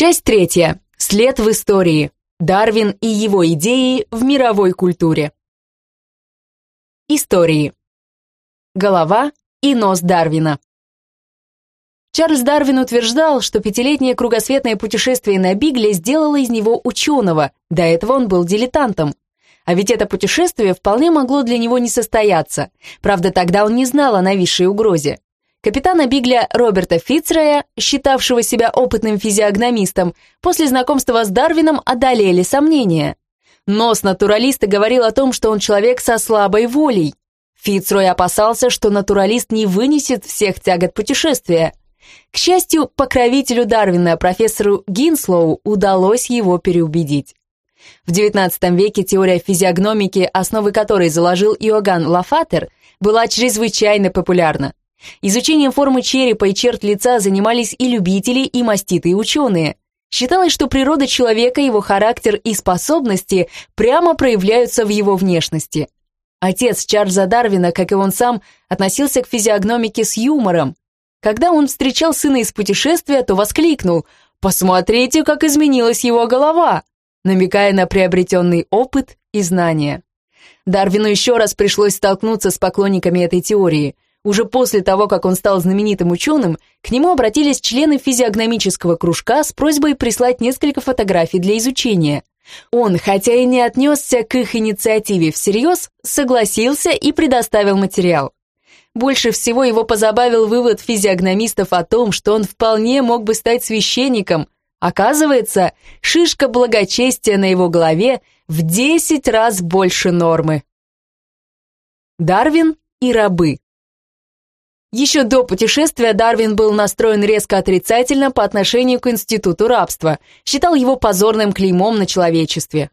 Часть третья. След в истории. Дарвин и его идеи в мировой культуре. Истории. Голова и нос Дарвина. Чарльз Дарвин утверждал, что пятилетнее кругосветное путешествие на Бигле сделало из него ученого, до этого он был дилетантом. А ведь это путешествие вполне могло для него не состояться. Правда, тогда он не знал о нависшей угрозе. Капитана Бигля Роберта Фицрея, считавшего себя опытным физиогномистом, после знакомства с Дарвином одолели сомнения. Нос натуралиста говорил о том, что он человек со слабой волей. Фицрой опасался, что натуралист не вынесет всех тягот путешествия. К счастью, покровителю Дарвина, профессору Гинслоу, удалось его переубедить. В XIX веке теория физиогномики, основы которой заложил Иоганн Лафатер, была чрезвычайно популярна. Изучением формы черепа и черт лица занимались и любители, и маститые ученые. Считалось, что природа человека, его характер и способности прямо проявляются в его внешности. Отец Чарльза Дарвина, как и он сам, относился к физиогномике с юмором. Когда он встречал сына из путешествия, то воскликнул «Посмотрите, как изменилась его голова!» намекая на приобретенный опыт и знания. Дарвину еще раз пришлось столкнуться с поклонниками этой теории – уже после того, как он стал знаменитым ученым, к нему обратились члены физиогномического кружка с просьбой прислать несколько фотографий для изучения. Он, хотя и не отнесся к их инициативе всерьез, согласился и предоставил материал. Больше всего его позабавил вывод физиогномистов о том, что он вполне мог бы стать священником. Оказывается, шишка благочестия на его голове в 10 раз больше нормы. Дарвин и рабы еще до путешествия Дарвин был настроен резко отрицательно по отношению к институту рабства, считал его позорным клеймом на человечестве.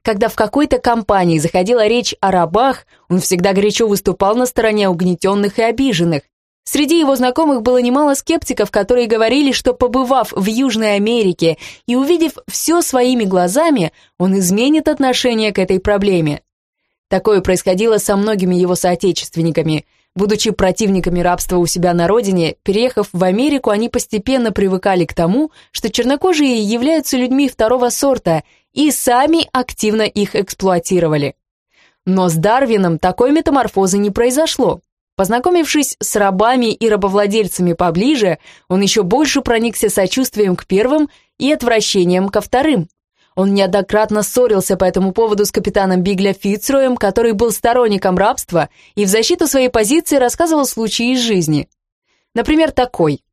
Когда в какой-то компании заходила речь о рабах, он всегда горячо выступал на стороне угнетенных и обиженных. Среди его знакомых было немало скептиков, которые говорили, что побывав в Южной Америке и увидев все своими глазами, он изменит отношение к этой проблеме. Такое происходило со многими его соотечественниками – Будучи противниками рабства у себя на родине, переехав в Америку, они постепенно привыкали к тому, что чернокожие являются людьми второго сорта и сами активно их эксплуатировали. Но с Дарвином такой метаморфозы не произошло. Познакомившись с рабами и рабовладельцами поближе, он еще больше проникся сочувствием к первым и отвращением ко вторым. Он неоднократно ссорился по этому поводу с капитаном Бигля Фицроем, который был сторонником рабства и в защиту своей позиции рассказывал случаи из жизни. Например, такой.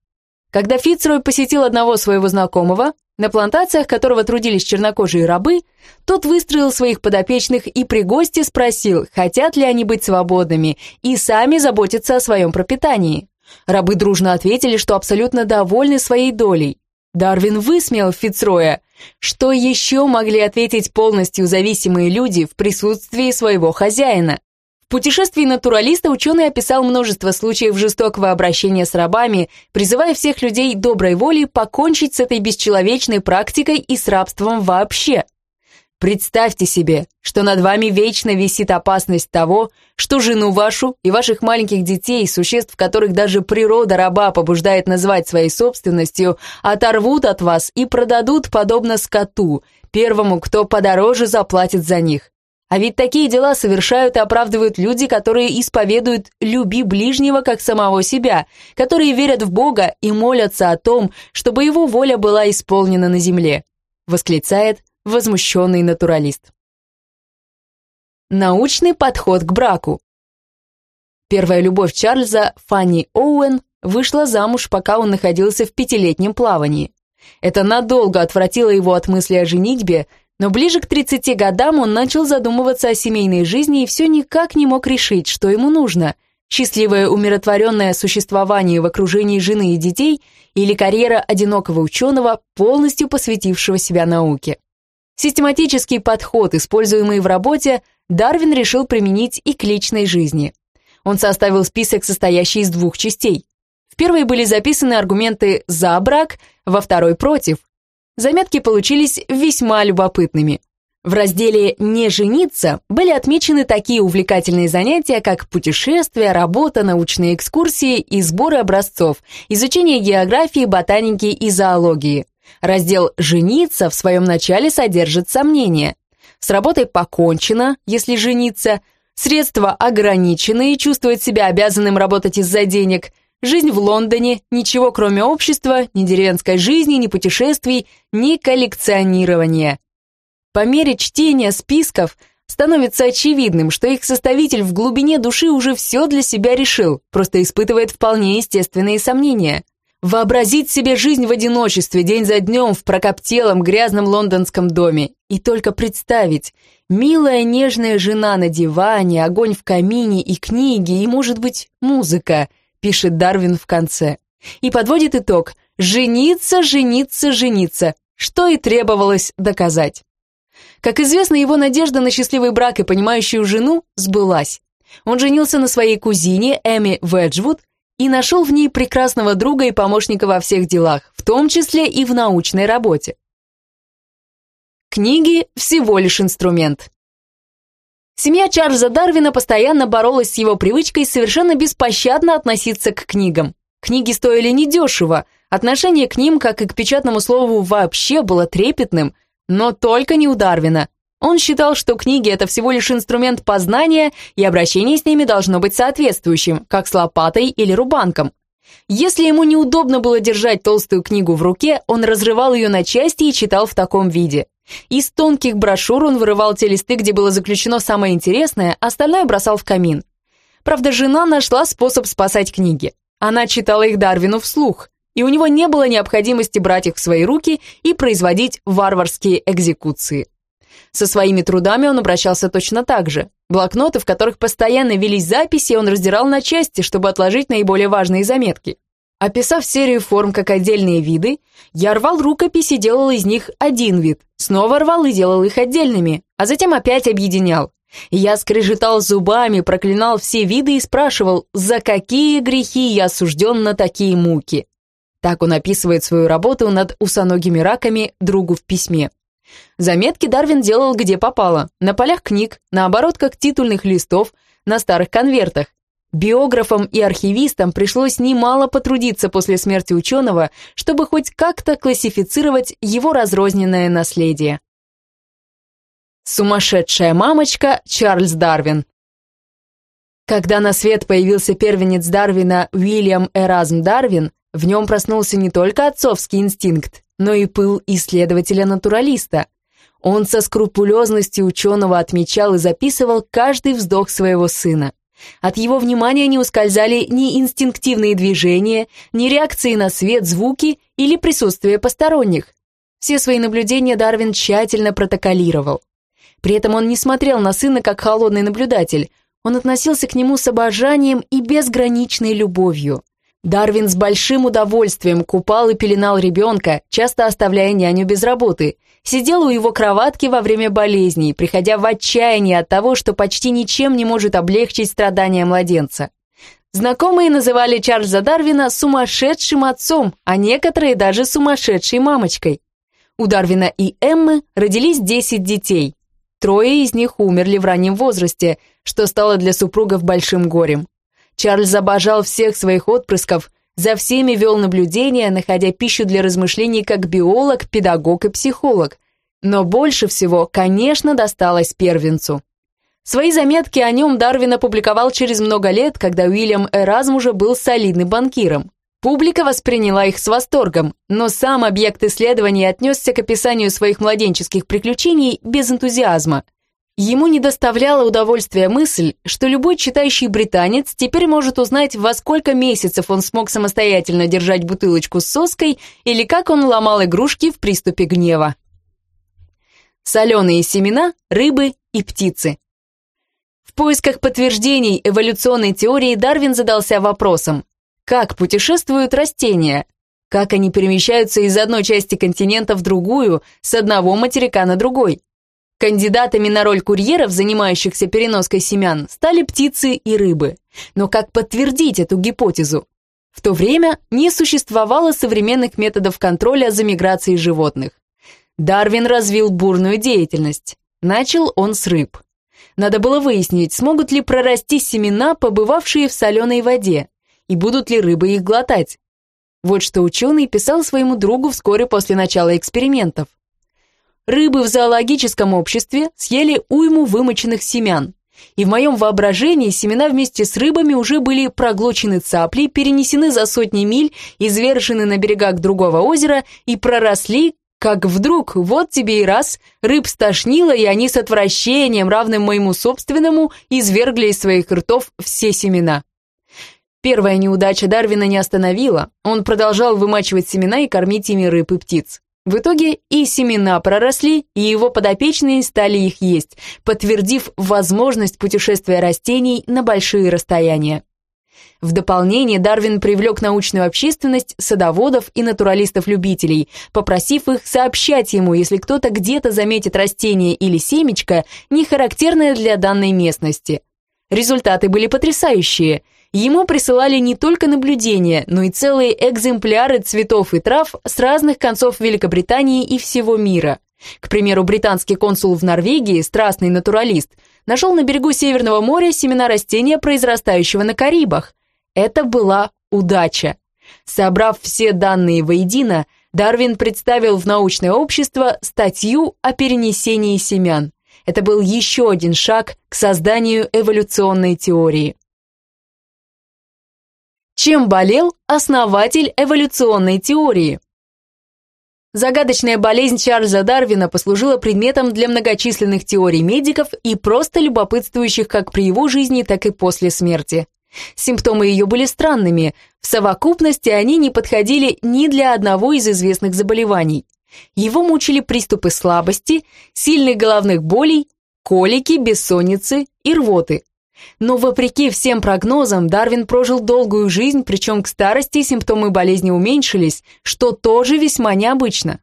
Когда Фицрой посетил одного своего знакомого, на плантациях которого трудились чернокожие рабы, тот выстроил своих подопечных и при гости спросил, хотят ли они быть свободными и сами заботиться о своем пропитании. Рабы дружно ответили, что абсолютно довольны своей долей. Дарвин высмеял Фицроя. Что еще могли ответить полностью зависимые люди в присутствии своего хозяина? В путешествии натуралиста ученый описал множество случаев жестокого обращения с рабами, призывая всех людей доброй воли покончить с этой бесчеловечной практикой и с рабством вообще. Представьте себе, что над вами вечно висит опасность того, что жену вашу и ваших маленьких детей, существ, которых даже природа раба побуждает называть своей собственностью, оторвут от вас и продадут подобно скоту, первому, кто подороже заплатит за них. А ведь такие дела совершают и оправдывают люди, которые исповедуют «люби ближнего, как самого себя», которые верят в Бога и молятся о том, чтобы его воля была исполнена на земле, восклицает возмущенный натуралист. Научный подход к браку. Первая любовь Чарльза, Фанни Оуэн, вышла замуж, пока он находился в пятилетнем плавании. Это надолго отвратило его от мысли о женитьбе, но ближе к 30 годам он начал задумываться о семейной жизни и все никак не мог решить, что ему нужно – счастливое умиротворенное существование в окружении жены и детей или карьера одинокого ученого, полностью посвятившего себя науке. Систематический подход, используемый в работе, Дарвин решил применить и к личной жизни. Он составил список, состоящий из двух частей. В первой были записаны аргументы «за брак», во второй «против». Заметки получились весьма любопытными. В разделе «Не жениться» были отмечены такие увлекательные занятия, как путешествия, работа, научные экскурсии и сборы образцов, изучение географии, ботаники и зоологии. Раздел «Жениться» в своем начале содержит сомнения. С работой покончено, если жениться, средства ограничены и чувствовать себя обязанным работать из-за денег, жизнь в Лондоне, ничего кроме общества, ни деревенской жизни, ни путешествий, ни коллекционирования. По мере чтения списков становится очевидным, что их составитель в глубине души уже все для себя решил, просто испытывает вполне естественные сомнения. Вообразить себе жизнь в одиночестве день за днем в прокоптелом грязном лондонском доме и только представить милая нежная жена на диване, огонь в камине и книги, и, может быть, музыка, пишет Дарвин в конце. И подводит итог «жениться, жениться, жениться», что и требовалось доказать. Как известно, его надежда на счастливый брак и понимающую жену сбылась. Он женился на своей кузине Эми Веджвуд, и нашел в ней прекрасного друга и помощника во всех делах, в том числе и в научной работе. Книги – всего лишь инструмент. Семья Чарльза Дарвина постоянно боролась с его привычкой совершенно беспощадно относиться к книгам. Книги стоили недешево, отношение к ним, как и к печатному слову, вообще было трепетным, но только не у Дарвина. Он считал, что книги — это всего лишь инструмент познания, и обращение с ними должно быть соответствующим, как с лопатой или рубанком. Если ему неудобно было держать толстую книгу в руке, он разрывал ее на части и читал в таком виде. Из тонких брошюр он вырывал те листы, где было заключено самое интересное, остальное бросал в камин. Правда, жена нашла способ спасать книги. Она читала их Дарвину вслух, и у него не было необходимости брать их в свои руки и производить варварские экзекуции. Со своими трудами он обращался точно так же. Блокноты, в которых постоянно велись записи, он раздирал на части, чтобы отложить наиболее важные заметки. Описав серию форм как отдельные виды, я рвал рукопись и делал из них один вид, снова рвал и делал их отдельными, а затем опять объединял. Я скрежетал зубами, проклинал все виды и спрашивал, за какие грехи я осужден на такие муки. Так он описывает свою работу над усоногими раками другу в письме. Заметки Дарвин делал где попало, на полях книг, на оборотках титульных листов, на старых конвертах. Биографам и архивистам пришлось немало потрудиться после смерти ученого, чтобы хоть как-то классифицировать его разрозненное наследие. Сумасшедшая мамочка Чарльз Дарвин Когда на свет появился первенец Дарвина Уильям Эразм Дарвин, в нем проснулся не только отцовский инстинкт, но и пыл исследователя-натуралиста. Он со скрупулезностью ученого отмечал и записывал каждый вздох своего сына. От его внимания не ускользали ни инстинктивные движения, ни реакции на свет, звуки или присутствие посторонних. Все свои наблюдения Дарвин тщательно протоколировал. При этом он не смотрел на сына как холодный наблюдатель, он относился к нему с обожанием и безграничной любовью. Дарвин с большим удовольствием купал и пеленал ребенка, часто оставляя няню без работы. Сидел у его кроватки во время болезней, приходя в отчаяние от того, что почти ничем не может облегчить страдания младенца. Знакомые называли Чарльза Дарвина сумасшедшим отцом, а некоторые даже сумасшедшей мамочкой. У Дарвина и Эммы родились 10 детей. Трое из них умерли в раннем возрасте, что стало для супругов большим горем. Чарльз обожал всех своих отпрысков, за всеми вел наблюдения, находя пищу для размышлений как биолог, педагог и психолог. Но больше всего, конечно, досталось первенцу. Свои заметки о нем Дарвин опубликовал через много лет, когда Уильям Эразм уже был солидным банкиром. Публика восприняла их с восторгом, но сам объект исследования отнесся к описанию своих младенческих приключений без энтузиазма – Ему не доставляла удовольствия мысль, что любой читающий британец теперь может узнать, во сколько месяцев он смог самостоятельно держать бутылочку с соской или как он ломал игрушки в приступе гнева. Соленые семена, рыбы и птицы. В поисках подтверждений эволюционной теории Дарвин задался вопросом, как путешествуют растения, как они перемещаются из одной части континента в другую, с одного материка на другой. Кандидатами на роль курьеров, занимающихся переноской семян, стали птицы и рыбы. Но как подтвердить эту гипотезу? В то время не существовало современных методов контроля за миграцией животных. Дарвин развил бурную деятельность. Начал он с рыб. Надо было выяснить, смогут ли прорасти семена, побывавшие в соленой воде, и будут ли рыбы их глотать. Вот что ученый писал своему другу вскоре после начала экспериментов. Рыбы в зоологическом обществе съели уйму вымоченных семян. И в моем воображении семена вместе с рыбами уже были проглочены цаплей, перенесены за сотни миль, извержены на берегах другого озера и проросли, как вдруг, вот тебе и раз, рыб стошнило, и они с отвращением, равным моему собственному, извергли из своих ртов все семена. Первая неудача Дарвина не остановила, он продолжал вымачивать семена и кормить ими рыб и птиц. В итоге и семена проросли, и его подопечные стали их есть, подтвердив возможность путешествия растений на большие расстояния. В дополнение Дарвин привлек научную общественность, садоводов и натуралистов-любителей, попросив их сообщать ему, если кто-то где-то заметит растение или семечко, не характерное для данной местности. Результаты были потрясающие – Ему присылали не только наблюдения, но и целые экземпляры цветов и трав с разных концов Великобритании и всего мира. К примеру, британский консул в Норвегии, страстный натуралист, нашел на берегу Северного моря семена растения, произрастающего на Карибах. Это была удача. Собрав все данные воедино, Дарвин представил в научное общество статью о перенесении семян. Это был еще один шаг к созданию эволюционной теории. Чем болел основатель эволюционной теории? Загадочная болезнь Чарльза Дарвина послужила предметом для многочисленных теорий медиков и просто любопытствующих как при его жизни, так и после смерти. Симптомы ее были странными, в совокупности они не подходили ни для одного из известных заболеваний. Его мучили приступы слабости, сильных головных болей, колики, бессонницы и рвоты. Но вопреки всем прогнозам, Дарвин прожил долгую жизнь, причем к старости симптомы болезни уменьшились, что тоже весьма необычно.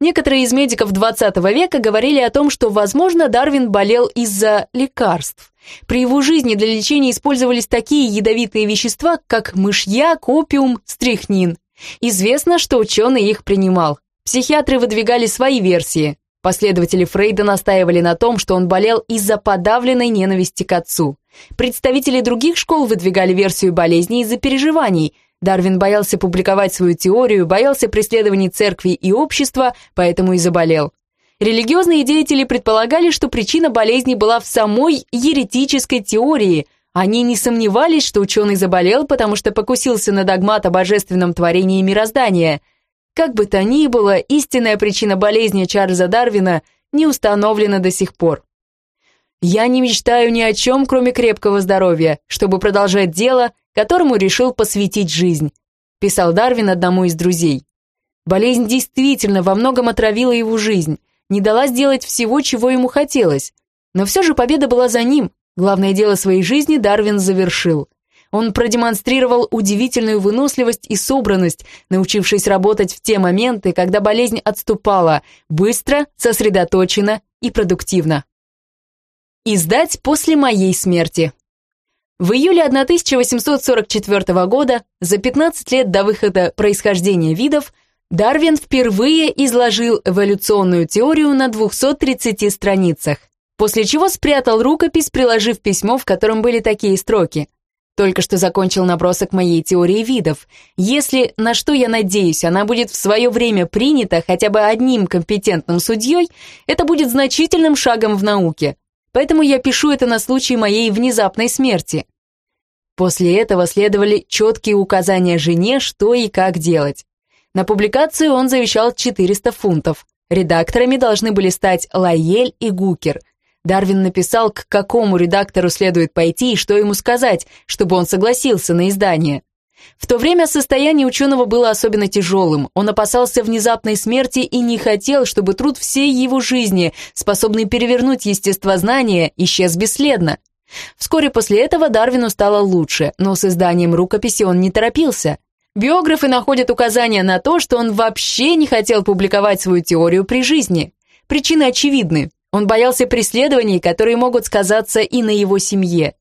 Некоторые из медиков 20 века говорили о том, что, возможно, Дарвин болел из-за лекарств. При его жизни для лечения использовались такие ядовитые вещества, как мышьяк, опиум, стрихнин. Известно, что ученый их принимал. Психиатры выдвигали свои версии. Последователи Фрейда настаивали на том, что он болел из-за подавленной ненависти к отцу. Представители других школ выдвигали версию болезни из-за переживаний. Дарвин боялся публиковать свою теорию, боялся преследований церкви и общества, поэтому и заболел. Религиозные деятели предполагали, что причина болезни была в самой еретической теории. Они не сомневались, что ученый заболел, потому что покусился на догмат о божественном творении мироздания – как бы то ни было, истинная причина болезни Чарльза Дарвина не установлена до сих пор. «Я не мечтаю ни о чем, кроме крепкого здоровья, чтобы продолжать дело, которому решил посвятить жизнь», писал Дарвин одному из друзей. Болезнь действительно во многом отравила его жизнь, не дала сделать всего, чего ему хотелось. Но все же победа была за ним. Главное дело своей жизни Дарвин завершил. Он продемонстрировал удивительную выносливость и собранность, научившись работать в те моменты, когда болезнь отступала, быстро, сосредоточенно и продуктивно. Издать после моей смерти. В июле 1844 года, за 15 лет до выхода происхождения видов, Дарвин впервые изложил эволюционную теорию на 230 страницах, после чего спрятал рукопись, приложив письмо, в котором были такие строки. Только что закончил набросок моей теории видов. Если, на что я надеюсь, она будет в свое время принята хотя бы одним компетентным судьей, это будет значительным шагом в науке. Поэтому я пишу это на случай моей внезапной смерти. После этого следовали четкие указания жене, что и как делать. На публикацию он завещал 400 фунтов. Редакторами должны были стать Лайель и Гукер – Дарвин написал, к какому редактору следует пойти и что ему сказать, чтобы он согласился на издание. В то время состояние ученого было особенно тяжелым. Он опасался внезапной смерти и не хотел, чтобы труд всей его жизни, способный перевернуть естествознание, исчез бесследно. Вскоре после этого Дарвину стало лучше, но с изданием рукописи он не торопился. Биографы находят указания на то, что он вообще не хотел публиковать свою теорию при жизни. Причины очевидны. Он боялся преследований, которые могут сказаться и на его семье.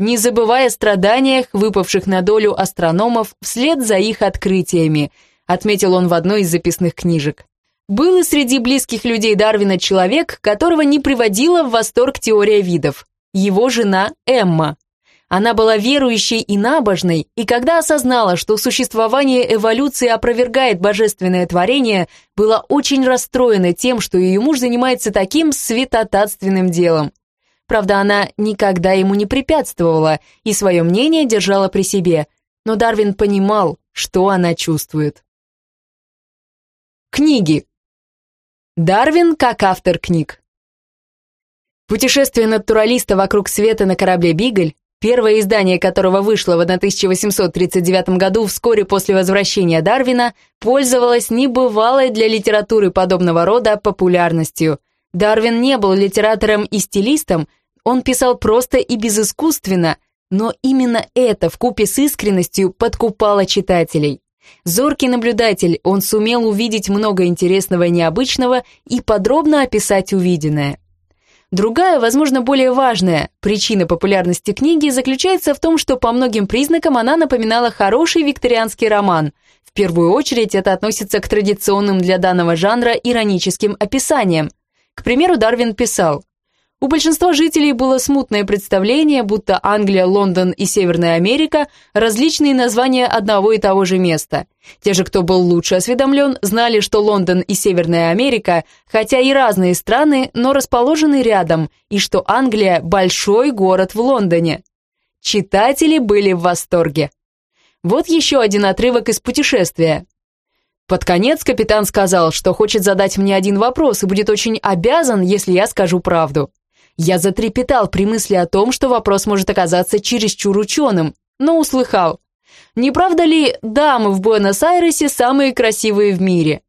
Не забывая о страданиях, выпавших на долю астрономов вслед за их открытиями, отметил он в одной из записных книжек. Был и среди близких людей Дарвина человек, которого не приводила в восторг теория видов. Его жена Эмма. Она была верующей и набожной, и когда осознала, что существование эволюции опровергает божественное творение, была очень расстроена тем, что ее муж занимается таким святотатственным делом. Правда, она никогда ему не препятствовала и свое мнение держала при себе, но Дарвин понимал, что она чувствует. Книги. Дарвин как автор книг. Путешествие натуралиста вокруг света на корабле «Бигль», первое издание которого вышло в 1839 году вскоре после возвращения Дарвина, пользовалось небывалой для литературы подобного рода популярностью. Дарвин не был литератором и стилистом, он писал просто и безыскусственно, но именно это вкупе с искренностью подкупало читателей. Зоркий наблюдатель, он сумел увидеть много интересного и необычного и подробно описать увиденное. Другая, возможно, более важная причина популярности книги заключается в том, что по многим признакам она напоминала хороший викторианский роман. В первую очередь это относится к традиционным для данного жанра ироническим описаниям. К примеру, Дарвин писал у большинства жителей было смутное представление, будто Англия, Лондон и Северная Америка – различные названия одного и того же места. Те же, кто был лучше осведомлен, знали, что Лондон и Северная Америка, хотя и разные страны, но расположены рядом, и что Англия – большой город в Лондоне. Читатели были в восторге. Вот еще один отрывок из путешествия. Под конец капитан сказал, что хочет задать мне один вопрос и будет очень обязан, если я скажу правду. Я затрепетал при мысли о том, что вопрос может оказаться чересчур ученым, но услыхал. Не правда ли дамы в Буэнос-Айресе самые красивые в мире?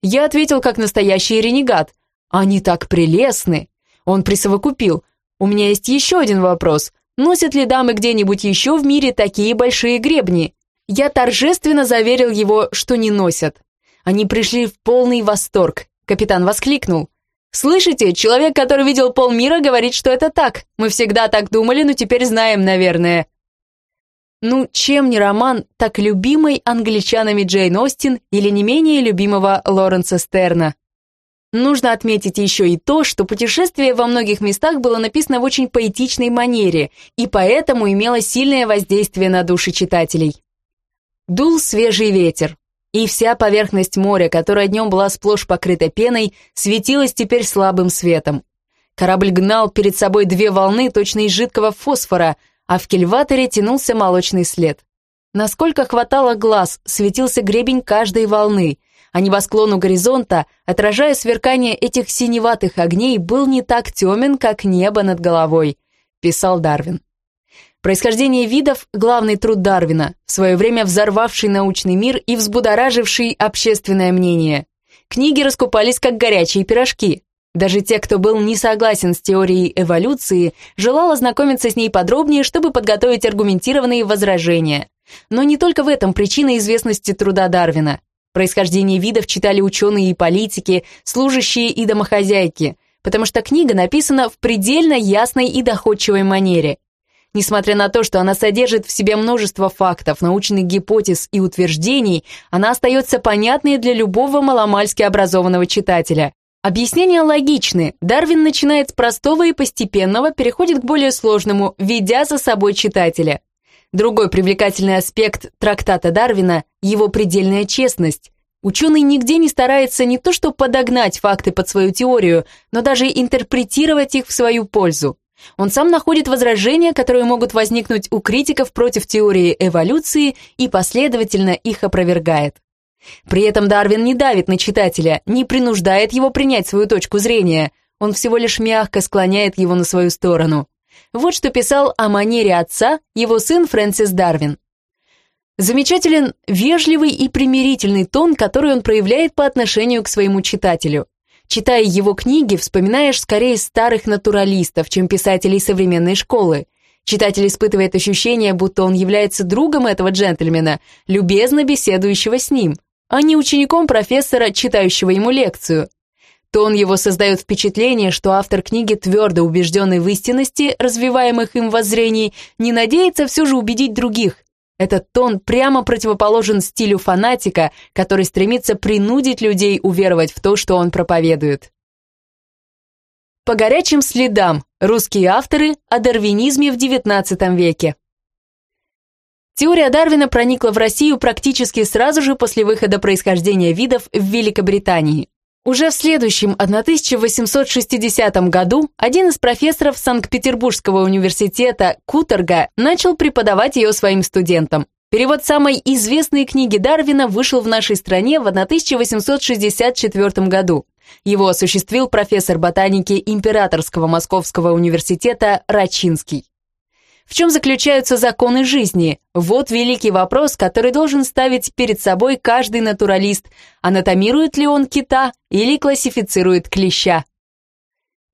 Я ответил как настоящий ренегат. Они так прелестны. Он присовокупил. У меня есть еще один вопрос. Носят ли дамы где-нибудь еще в мире такие большие гребни? Я торжественно заверил его, что не носят. Они пришли в полный восторг. Капитан воскликнул. «Слышите, человек, который видел полмира, говорит, что это так. Мы всегда так думали, но теперь знаем, наверное». Ну, чем не роман так любимый англичанами Джейн Остин или не менее любимого Лоренса Стерна? Нужно отметить еще и то, что путешествие во многих местах было написано в очень поэтичной манере и поэтому имело сильное воздействие на души читателей. Дул свежий ветер. И вся поверхность моря, которая днем была сплошь покрыта пеной, светилась теперь слабым светом. Корабль гнал перед собой две волны, точно из жидкого фосфора, а в кильваторе тянулся молочный след. Насколько хватало глаз, светился гребень каждой волны, а небосклон у горизонта, отражая сверкание этих синеватых огней, был не так темен, как небо над головой, писал Дарвин. Происхождение видов – главный труд Дарвина, в свое время взорвавший научный мир и взбудораживший общественное мнение. Книги раскупались как горячие пирожки. Даже те, кто был не согласен с теорией эволюции, желал ознакомиться с ней подробнее, чтобы подготовить аргументированные возражения. Но не только в этом причина известности труда Дарвина. Происхождение видов читали ученые и политики, служащие и домохозяйки, потому что книга написана в предельно ясной и доходчивой манере. Несмотря на то, что она содержит в себе множество фактов, научных гипотез и утверждений, она остается понятной для любого маломальски образованного читателя. Объяснения логичны. Дарвин начинает с простого и постепенного, переходит к более сложному, ведя за собой читателя. Другой привлекательный аспект трактата Дарвина – его предельная честность. Ученый нигде не старается не то что подогнать факты под свою теорию, но даже интерпретировать их в свою пользу. Он сам находит возражения, которые могут возникнуть у критиков против теории эволюции и последовательно их опровергает. При этом Дарвин не давит на читателя, не принуждает его принять свою точку зрения, он всего лишь мягко склоняет его на свою сторону. Вот что писал о манере отца его сын Фрэнсис Дарвин. Замечателен вежливый и примирительный тон, который он проявляет по отношению к своему читателю. Читая его книги, вспоминаешь скорее старых натуралистов, чем писателей современной школы. Читатель испытывает ощущение, будто он является другом этого джентльмена, любезно беседующего с ним, а не учеником профессора, читающего ему лекцию. Тон его создает впечатление, что автор книги, твердо убежденный в истинности развиваемых им воззрений, не надеется все же убедить других, этот тон прямо противоположен стилю фанатика, который стремится принудить людей уверовать в то, что он проповедует. По горячим следам. Русские авторы о дарвинизме в XIX веке. Теория Дарвина проникла в Россию практически сразу же после выхода происхождения видов в Великобритании. Уже в следующем 1860 году один из профессоров Санкт-Петербургского университета Куторга начал преподавать ее своим студентам. Перевод самой известной книги Дарвина вышел в нашей стране в 1864 году. Его осуществил профессор ботаники Императорского Московского университета Рачинский. В чем заключаются законы жизни? Вот великий вопрос, который должен ставить перед собой каждый натуралист. Анатомирует ли он кита или классифицирует клеща?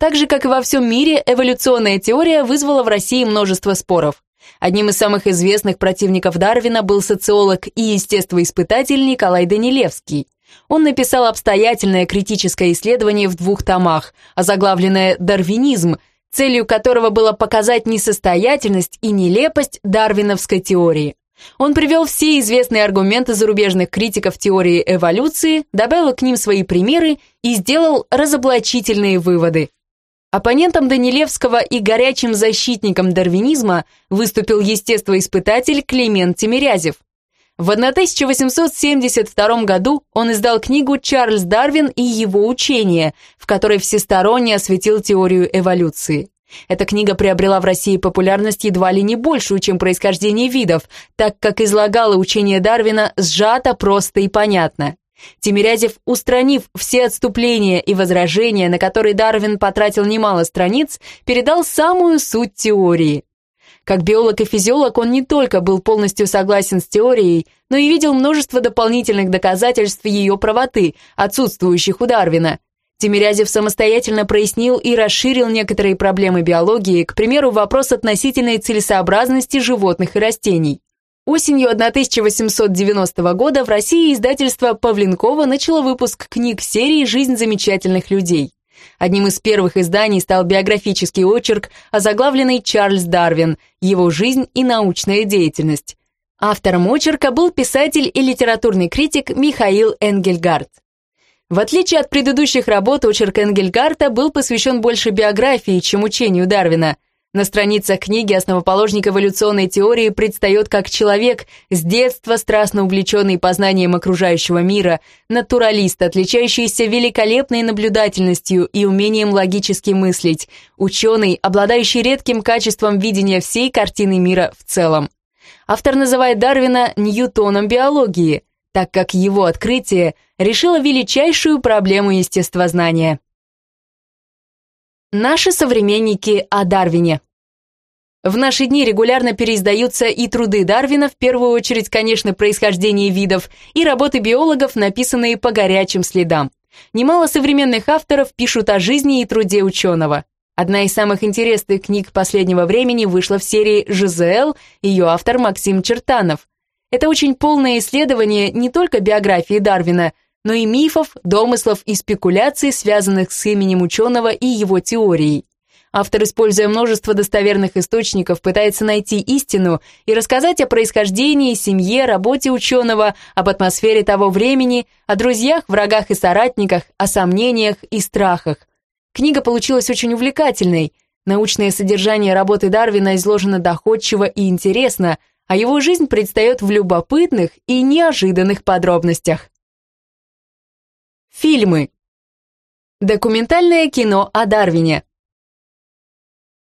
Так же, как и во всем мире, эволюционная теория вызвала в России множество споров. Одним из самых известных противников Дарвина был социолог и естествоиспытатель Николай Данилевский. Он написал обстоятельное критическое исследование в двух томах, озаглавленное «Дарвинизм», целью которого было показать несостоятельность и нелепость дарвиновской теории. Он привел все известные аргументы зарубежных критиков теории эволюции, добавил к ним свои примеры и сделал разоблачительные выводы. Оппонентом Данилевского и горячим защитником дарвинизма выступил естествоиспытатель Климент Тимирязев. В 1872 году он издал книгу «Чарльз Дарвин и его учение», в которой всесторонне осветил теорию эволюции. Эта книга приобрела в России популярность едва ли не большую, чем происхождение видов, так как излагала учение Дарвина сжато, просто и понятно. Тимирязев, устранив все отступления и возражения, на которые Дарвин потратил немало страниц, передал самую суть теории. Как биолог и физиолог он не только был полностью согласен с теорией, но и видел множество дополнительных доказательств ее правоты, отсутствующих у Дарвина. Тимирязев самостоятельно прояснил и расширил некоторые проблемы биологии, к примеру, вопрос относительной целесообразности животных и растений. Осенью 1890 года в России издательство Павленкова начало выпуск книг серии «Жизнь замечательных людей». Одним из первых изданий стал биографический очерк, озаглавленный «Чарльз Дарвин. Его жизнь и научная деятельность». Автором очерка был писатель и литературный критик Михаил Энгельгард. В отличие от предыдущих работ, очерк Энгельгарта был посвящен больше биографии, чем учению Дарвина – на страницах книги основоположник эволюционной теории предстает как человек, с детства страстно увлеченный познанием окружающего мира, натуралист, отличающийся великолепной наблюдательностью и умением логически мыслить, ученый, обладающий редким качеством видения всей картины мира в целом. Автор называет Дарвина Ньютоном биологии, так как его открытие решило величайшую проблему естествознания. Наши современники о Дарвине. В наши дни регулярно переиздаются и труды Дарвина, в первую очередь, конечно, происхождение видов, и работы биологов, написанные по горячим следам. Немало современных авторов пишут о жизни и труде ученого. Одна из самых интересных книг последнего времени вышла в серии «ЖЗЛ», ее автор Максим Чертанов. Это очень полное исследование не только биографии Дарвина, но и мифов, домыслов и спекуляций, связанных с именем ученого и его теорией. Автор, используя множество достоверных источников, пытается найти истину и рассказать о происхождении, семье, работе ученого, об атмосфере того времени, о друзьях, врагах и соратниках, о сомнениях и страхах. Книга получилась очень увлекательной. Научное содержание работы Дарвина изложено доходчиво и интересно, а его жизнь предстает в любопытных и неожиданных подробностях. Фильмы. Документальное кино о Дарвине.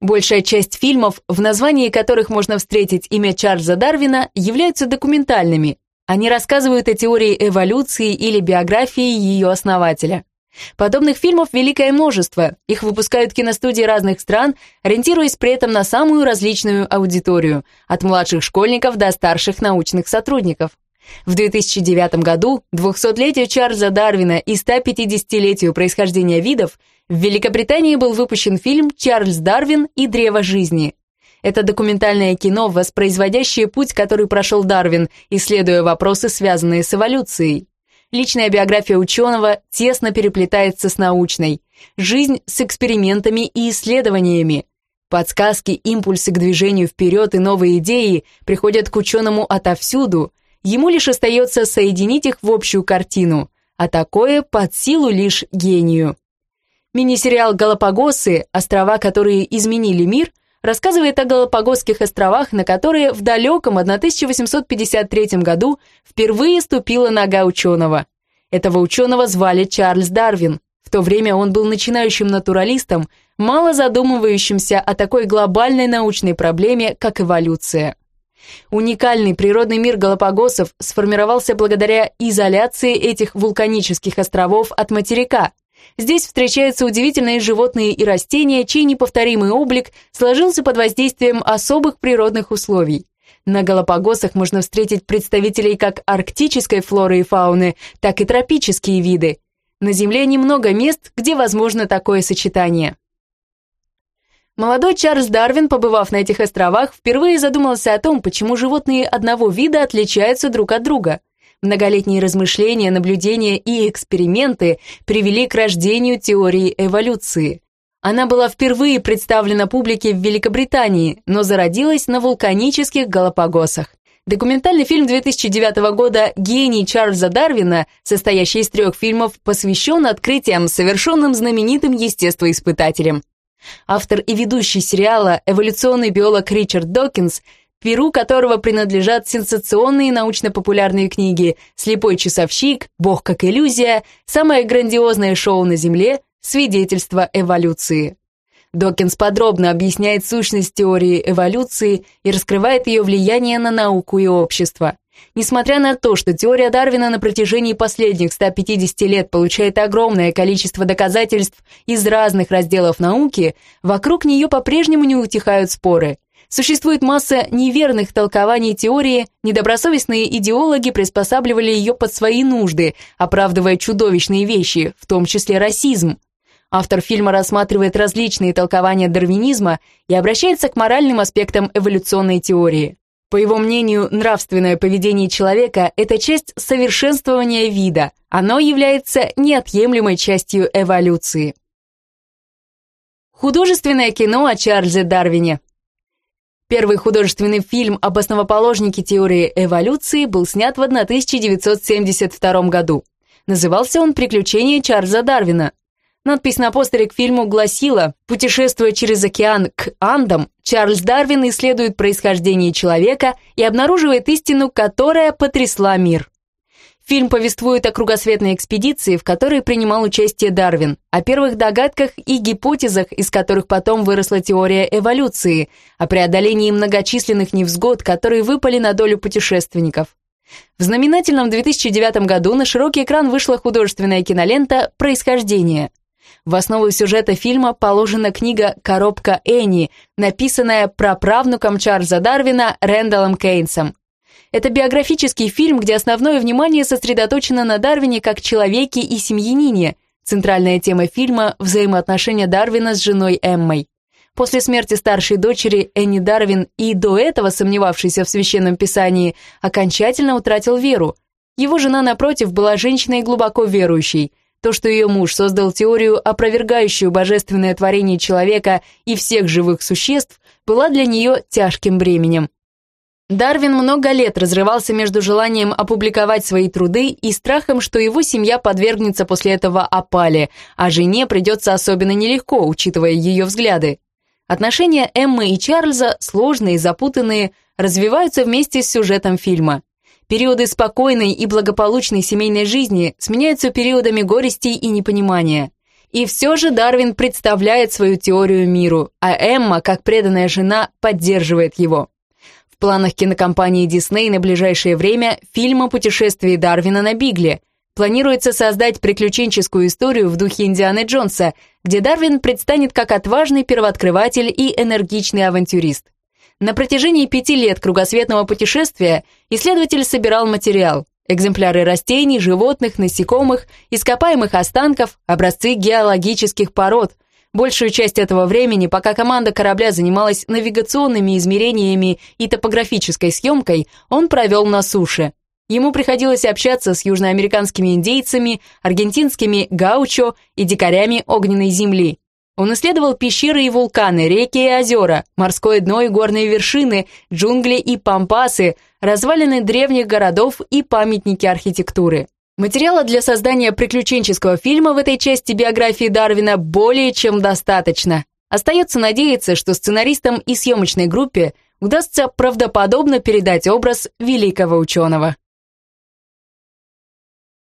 Большая часть фильмов, в названии которых можно встретить имя Чарльза Дарвина, являются документальными. Они рассказывают о теории эволюции или биографии ее основателя. Подобных фильмов великое множество, их выпускают киностудии разных стран, ориентируясь при этом на самую различную аудиторию, от младших школьников до старших научных сотрудников. В 2009 году, 200-летию Чарльза Дарвина и 150-летию происхождения видов, в Великобритании был выпущен фильм «Чарльз Дарвин и древо жизни». Это документальное кино, воспроизводящее путь, который прошел Дарвин, исследуя вопросы, связанные с эволюцией. Личная биография ученого тесно переплетается с научной. Жизнь с экспериментами и исследованиями. Подсказки, импульсы к движению вперед и новые идеи приходят к ученому отовсюду – Ему лишь остается соединить их в общую картину, а такое под силу лишь гению. Мини-сериал «Галапагосы. Острова, которые изменили мир» рассказывает о Галапагосских островах, на которые в далеком 1853 году впервые ступила нога ученого. Этого ученого звали Чарльз Дарвин. В то время он был начинающим натуралистом, мало задумывающимся о такой глобальной научной проблеме, как эволюция. Уникальный природный мир Галапагосов сформировался благодаря изоляции этих вулканических островов от материка. Здесь встречаются удивительные животные и растения, чей неповторимый облик сложился под воздействием особых природных условий. На Галапагосах можно встретить представителей как арктической флоры и фауны, так и тропические виды. На Земле немного мест, где возможно такое сочетание. Молодой Чарльз Дарвин, побывав на этих островах, впервые задумался о том, почему животные одного вида отличаются друг от друга. Многолетние размышления, наблюдения и эксперименты привели к рождению теории эволюции. Она была впервые представлена публике в Великобритании, но зародилась на вулканических Галапагосах. Документальный фильм 2009 года «Гений Чарльза Дарвина», состоящий из трех фильмов, посвящен открытиям, совершенным знаменитым естествоиспытателем. Автор и ведущий сериала «Эволюционный биолог Ричард Докинс», перу которого принадлежат сенсационные научно-популярные книги «Слепой часовщик», «Бог как иллюзия», «Самое грандиозное шоу на Земле», «Свидетельство эволюции». Докинс подробно объясняет сущность теории эволюции и раскрывает ее влияние на науку и общество. Несмотря на то, что теория Дарвина на протяжении последних 150 лет получает огромное количество доказательств из разных разделов науки, вокруг нее по-прежнему не утихают споры. Существует масса неверных толкований теории, недобросовестные идеологи приспосабливали ее под свои нужды, оправдывая чудовищные вещи, в том числе расизм. Автор фильма рассматривает различные толкования дарвинизма и обращается к моральным аспектам эволюционной теории. По его мнению, нравственное поведение человека – это часть совершенствования вида. Оно является неотъемлемой частью эволюции. Художественное кино о Чарльзе Дарвине. Первый художественный фильм об основоположнике теории эволюции был снят в 1972 году. Назывался он «Приключения Чарльза Дарвина». Надпись на постере к фильму гласила «Путешествуя через океан к Андам, Чарльз Дарвин исследует происхождение человека и обнаруживает истину, которая потрясла мир». Фильм повествует о кругосветной экспедиции, в которой принимал участие Дарвин, о первых догадках и гипотезах, из которых потом выросла теория эволюции, о преодолении многочисленных невзгод, которые выпали на долю путешественников. В знаменательном 2009 году на широкий экран вышла художественная кинолента «Происхождение», в основу сюжета фильма положена книга «Коробка Энни», написанная праправнуком Чарльза Дарвина Рэндаллом Кейнсом. Это биографический фильм, где основное внимание сосредоточено на Дарвине как человеке и семьянине. Центральная тема фильма – взаимоотношения Дарвина с женой Эммой. После смерти старшей дочери Энни Дарвин и до этого сомневавшийся в священном писании, окончательно утратил веру. Его жена, напротив, была женщиной глубоко верующей – то, что ее муж создал теорию, опровергающую божественное творение человека и всех живых существ, была для нее тяжким бременем. Дарвин много лет разрывался между желанием опубликовать свои труды и страхом, что его семья подвергнется после этого опале, а жене придется особенно нелегко, учитывая ее взгляды. Отношения Эммы и Чарльза, сложные и запутанные, развиваются вместе с сюжетом фильма. Периоды спокойной и благополучной семейной жизни сменяются периодами горестей и непонимания. И все же Дарвин представляет свою теорию миру, а Эмма, как преданная жена, поддерживает его. В планах кинокомпании Disney на ближайшее время фильм о путешествии Дарвина на Бигле. Планируется создать приключенческую историю в духе Индианы Джонса, где Дарвин предстанет как отважный первооткрыватель и энергичный авантюрист. На протяжении пяти лет кругосветного путешествия исследователь собирал материал, экземпляры растений, животных, насекомых, ископаемых останков, образцы геологических пород. Большую часть этого времени, пока команда корабля занималась навигационными измерениями и топографической съемкой, он провел на суше. Ему приходилось общаться с южноамериканскими индейцами, аргентинскими гаучо и дикарями огненной земли. Он исследовал пещеры и вулканы, реки и озера, морское дно и горные вершины, джунгли и пампасы, развалины древних городов и памятники архитектуры. Материала для создания приключенческого фильма в этой части биографии Дарвина более чем достаточно. Остается надеяться, что сценаристам и съемочной группе удастся правдоподобно передать образ великого ученого.